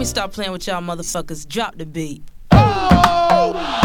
me stop playing with y'all motherfuckers. Drop the beat. Come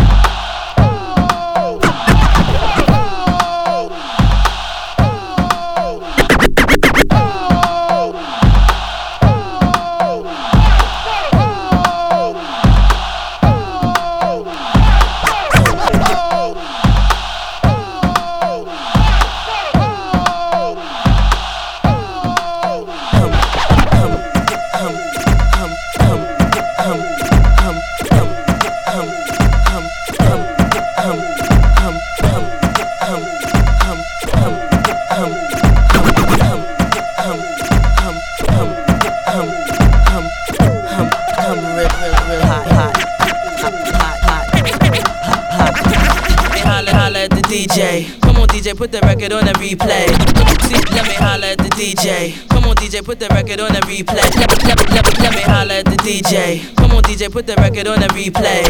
DJ. Come on, DJ, put the record on the replay. See, let me holla at the DJ. Come on, DJ, put the record on the replay. Let, let, let, let me holla at the DJ. Come on, DJ, put the record on the replay.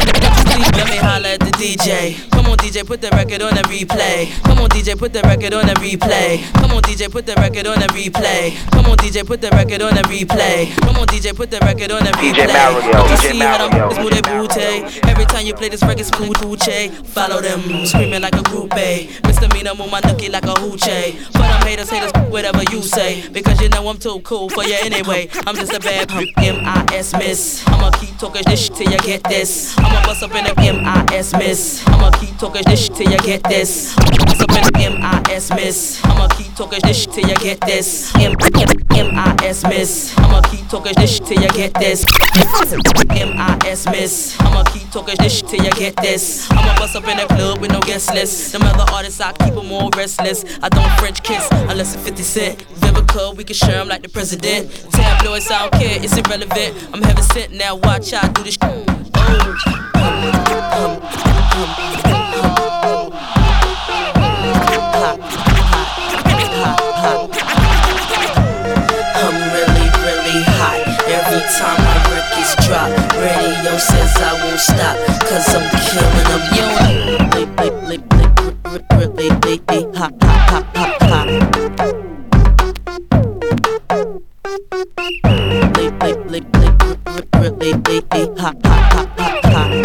See, let me holla at the DJ. Come on, DJ, put the record on the replay. Come on, DJ, put the record on the replay. Come on, DJ, put the record on the replay. Come on, DJ, put the record on the replay. Come on, DJ, put the record on the replay. DJ Mario, DJ see how them Mario, DJ their? Every time you play this record, smooth hoochie. Follow them, screaming like a groupie. Misdemeanor, move my nookie like a hoochie. For them haters, haters, whatever you say. Because you know I'm too cool for you anyway. I'm just a bad pump, M-I-S miss. I'ma keep talking this shit till you get this. I'ma bust up in the M-I-S miss. I'ma keep talking this shit till you get this. Up in M-I-S miss. I'ma keep talking this shit till you get this. M-I-S, miss. I'ma keep talking this shit till you get this. M-I-S miss. I'ma keep talking this shit till you get this. I'ma bust up in the club with no guest list. Them other artists, I keep them all restless. I don't French kiss unless it's 50 Cent. Vivica, we can share 'em like the president. Tabloids, I don't care, it's irrelevant. I'm heaven sent now, watch I do this. sh- I'm really, really hot. Every time my records drop, radio says I won't stop, cause I'm killing them. You Hot, hot, hot, hot.